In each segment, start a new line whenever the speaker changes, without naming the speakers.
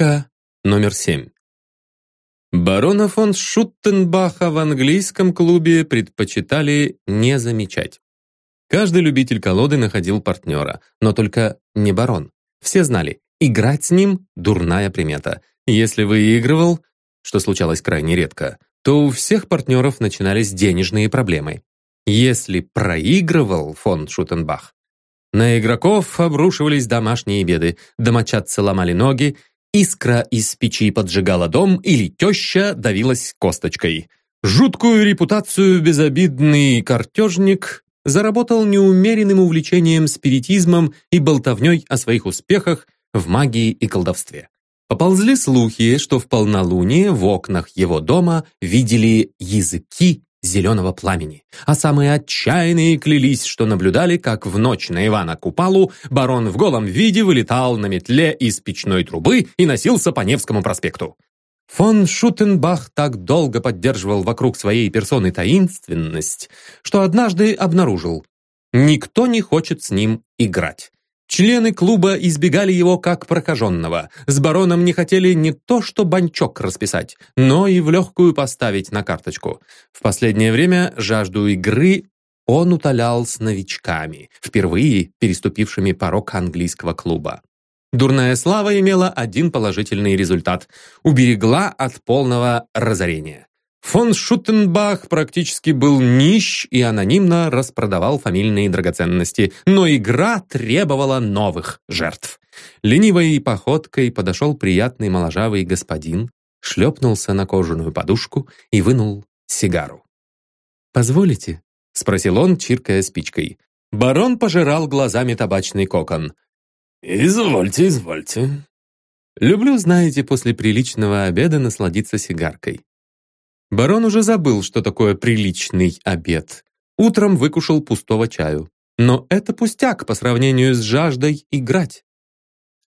Папка номер семь. Барона фон Шуттенбаха в английском клубе предпочитали не замечать. Каждый любитель колоды находил партнера, но только не барон. Все знали, играть с ним – дурная примета. Если выигрывал, что случалось крайне редко, то у всех партнеров начинались денежные проблемы. Если проигрывал фон Шутенбах, на игроков обрушивались домашние беды, домочадцы ломали ноги, Искра из печи поджигала дом или теща давилась косточкой. Жуткую репутацию безобидный картежник заработал неумеренным увлечением спиритизмом и болтовней о своих успехах в магии и колдовстве. Поползли слухи, что в полнолуние в окнах его дома видели языки зеленого пламени. А самые отчаянные клялись, что наблюдали, как в ночь на Ивана Купалу барон в голом виде вылетал на метле из печной трубы и носился по Невскому проспекту. Фон Шутенбах так долго поддерживал вокруг своей персоны таинственность, что однажды обнаружил, никто не хочет с ним играть. Члены клуба избегали его как прокаженного. С бароном не хотели не то что банчок расписать, но и в легкую поставить на карточку. В последнее время жажду игры он утолял с новичками, впервые переступившими порог английского клуба. Дурная слава имела один положительный результат – уберегла от полного разорения. Фон Шуттенбах практически был нищ и анонимно распродавал фамильные драгоценности, но игра требовала новых жертв. Ленивой походкой подошел приятный моложавый господин, шлепнулся на кожаную подушку и вынул сигару. «Позволите?» — спросил он, чиркая спичкой. Барон пожирал глазами табачный кокон.
«Извольте, извольте».
«Люблю, знаете, после приличного обеда насладиться сигаркой. Барон уже забыл, что такое приличный обед. Утром выкушал пустого чаю. Но это пустяк по сравнению с жаждой играть.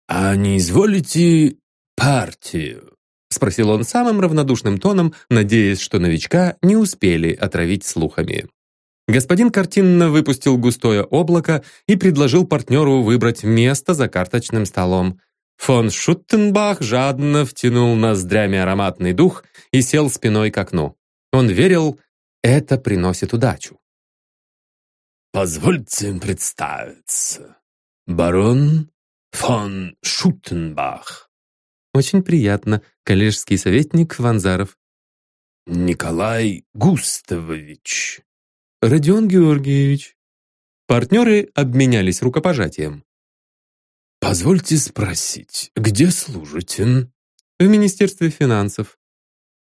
«А не изволите партию?»
Спросил он самым равнодушным тоном, надеясь, что новичка не успели отравить слухами. Господин картинно выпустил густое облако и предложил партнеру выбрать место за карточным столом. Фон Шуттенбах жадно втянул ноздрями ароматный дух и сел спиной к окну. Он верил, это приносит удачу.
«Позвольте представиться. Барон фон Шуттенбах».
«Очень приятно, коллежский советник Ванзаров».
«Николай Густавович».
«Родион Георгиевич». Партнеры обменялись рукопожатием.
«Позвольте спросить, где служите?»
«В Министерстве финансов».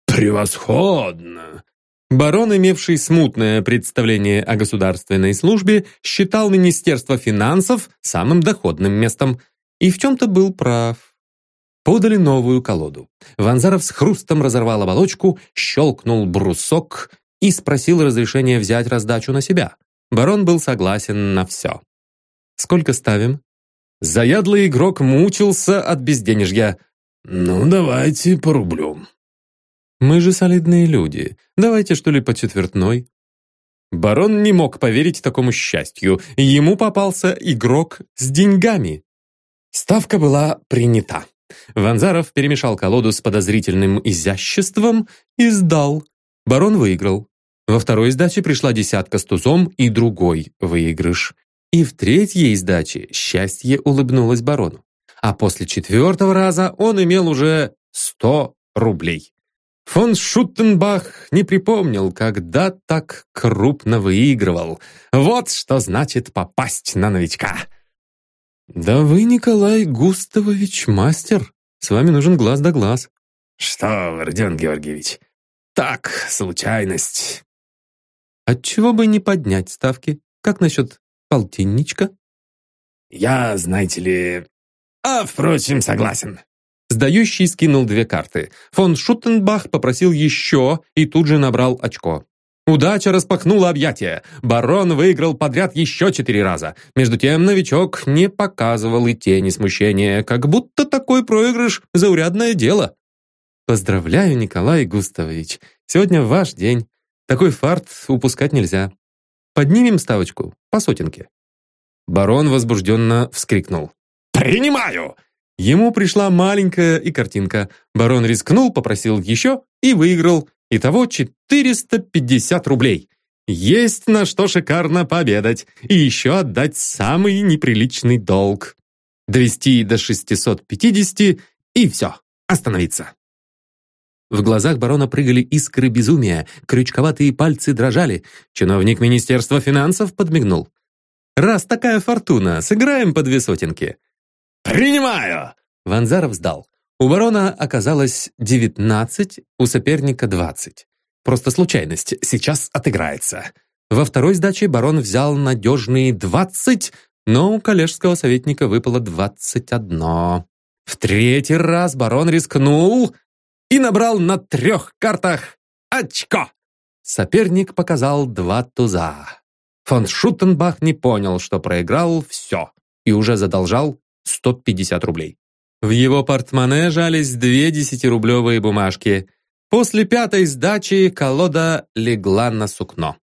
«Превосходно!»
Барон, имевший смутное представление о государственной службе, считал Министерство финансов самым доходным местом и в чем-то был прав. Подали новую колоду. Ванзаров с хрустом разорвал оболочку, щелкнул брусок и спросил разрешения взять раздачу на себя. Барон был согласен на все. «Сколько ставим?» Заядлый игрок мучился от безденежья.
«Ну, давайте по рублю».
«Мы же солидные люди. Давайте, что ли, по четвертной?» Барон не мог поверить такому счастью. Ему попался игрок с деньгами. Ставка была принята. Ванзаров перемешал колоду с подозрительным изяществом и сдал. Барон выиграл. Во второй сдаче пришла десятка с тузом и другой выигрыш. И в третьей сдаче счастье улыбнулось барону. А после четвертого раза он имел уже сто рублей. Фон Шуттенбах не припомнил, когда так крупно выигрывал. Вот что значит попасть на новичка. «Да вы, Николай Густавович, мастер. С вами нужен глаз да глаз».
«Что вы, Родион Георгиевич, так, случайность».
Отчего бы не поднять ставки? Как насчет полтинничка?»
«Я, знаете ли... А, впрочем, согласен».
Сдающий скинул две карты. Фон Шуттенбах попросил еще и тут же набрал очко. Удача распахнула объятия. Барон выиграл подряд еще четыре раза. Между тем новичок не показывал и тени смущения, как будто такой проигрыш – заурядное дело. «Поздравляю, Николай Густавович. Сегодня ваш день. Такой фарт упускать нельзя. Поднимем ставочку по сотенке». Барон возбужденно вскрикнул.
«Принимаю!
Ему пришла маленькая и картинка. Барон рискнул, попросил еще и выиграл. Итого 450 рублей. Есть на что шикарно пообедать и еще отдать самый неприличный долг. Довести до 650 и все, остановиться. В глазах барона прыгали искры безумия, крючковатые пальцы дрожали. Чиновник Министерства финансов подмигнул. «Раз такая фортуна, сыграем по две сотенки».
«Принимаю!»
Ванзаров сдал. У барона оказалось 19, у соперника 20. Просто случайность, сейчас отыграется. Во второй сдаче барон взял надежные 20, но у коллежского советника выпало 21. В третий раз барон рискнул и набрал на трех картах очко. Соперник показал два туза. Фон Шуттенбах не понял, что проиграл все и уже задолжал 150 рублей. В его портмоне жались две десятирублевые бумажки. После пятой сдачи колода легла на сукно.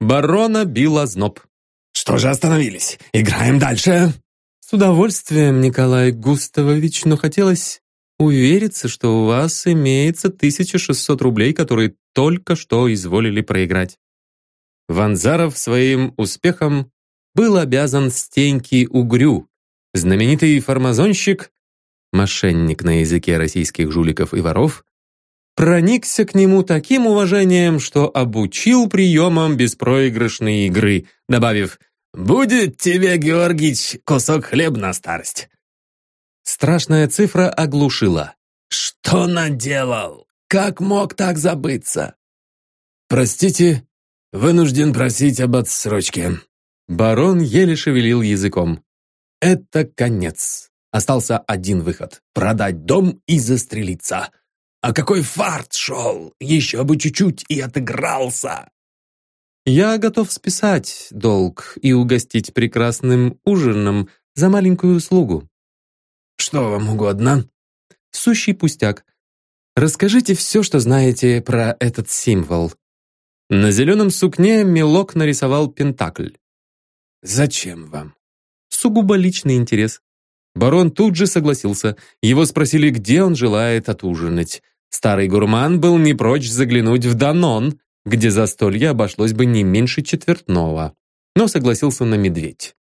Барона била зноб.
«Что же остановились? Играем дальше!»
«С удовольствием, Николай Густавович, но хотелось увериться, что у вас имеется 1600 рублей, которые только что изволили проиграть». Ванзаров своим успехом был обязан Стеньке Угрю. Знаменитый фармазонщик, мошенник на языке российских жуликов и воров, проникся к нему таким уважением, что обучил приемам беспроигрышной игры, добавив «Будет тебе, Георгич, кусок хлеба на старость». Страшная цифра оглушила.
«Что наделал? Как мог так забыться?»
«Простите, вынужден просить об отсрочке». Барон еле шевелил языком. «Это конец. Остался один выход — продать дом и застрелиться. А какой фарт шел! Еще бы чуть-чуть и отыгрался!» «Я готов списать долг и угостить прекрасным ужином за маленькую услугу»,
что вам угодно?»
«Сущий пустяк. Расскажите все, что знаете про этот символ». На зеленом сукне Мелок нарисовал пентакль.
«Зачем вам?»
«Сугубо личный интерес». Барон тут же согласился. Его спросили, где он желает отужинать. Старый гурман был не прочь заглянуть в Данон, где застолье обошлось бы не меньше четвертного. Но согласился на медведь.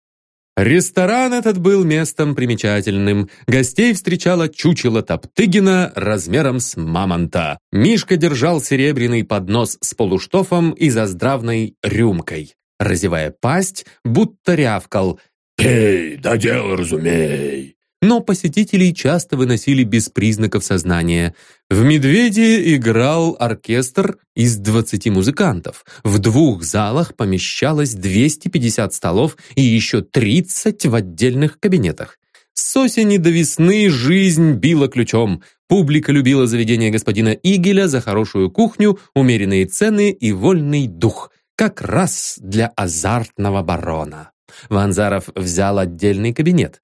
Ресторан этот был местом примечательным. Гостей встречала чучело Топтыгина размером с мамонта. Мишка держал серебряный поднос с полуштофом и заздравной рюмкой. Разевая пасть, будто рявкал
«Пей, да дело разумей!»
Но посетителей часто выносили без признаков сознания. В «Медведе» играл оркестр из 20 музыкантов. В двух залах помещалось 250 столов и еще 30 в отдельных кабинетах. С осени до весны жизнь била ключом. Публика любила заведение господина Игеля за хорошую кухню, умеренные цены и вольный дух. Как раз для азартного барона. Ванзаров взял отдельный кабинет.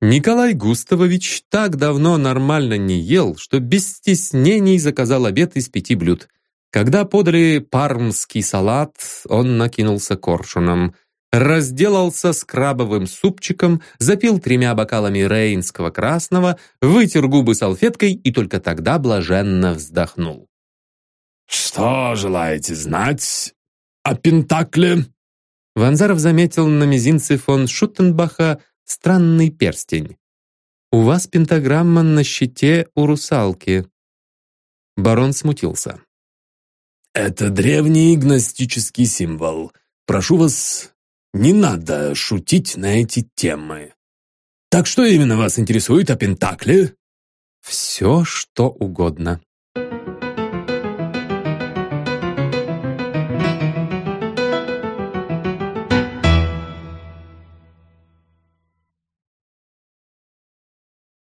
Николай Густавович так давно нормально не ел, что без стеснений заказал обед из пяти блюд. Когда подали пармский салат, он накинулся коршуном, разделался с крабовым супчиком, запил тремя бокалами рейнского красного, вытер губы салфеткой и только тогда блаженно вздохнул.
«Что желаете знать о Пентакле?»
Ванзаров заметил на мизинце фон Шуттенбаха странный перстень. У вас пентаграмма на щите у русалки». Барон смутился.
«Это древний гностический символ. Прошу вас, не надо шутить на эти темы. Так что именно вас интересует о Пентакле?»
«Все, что угодно».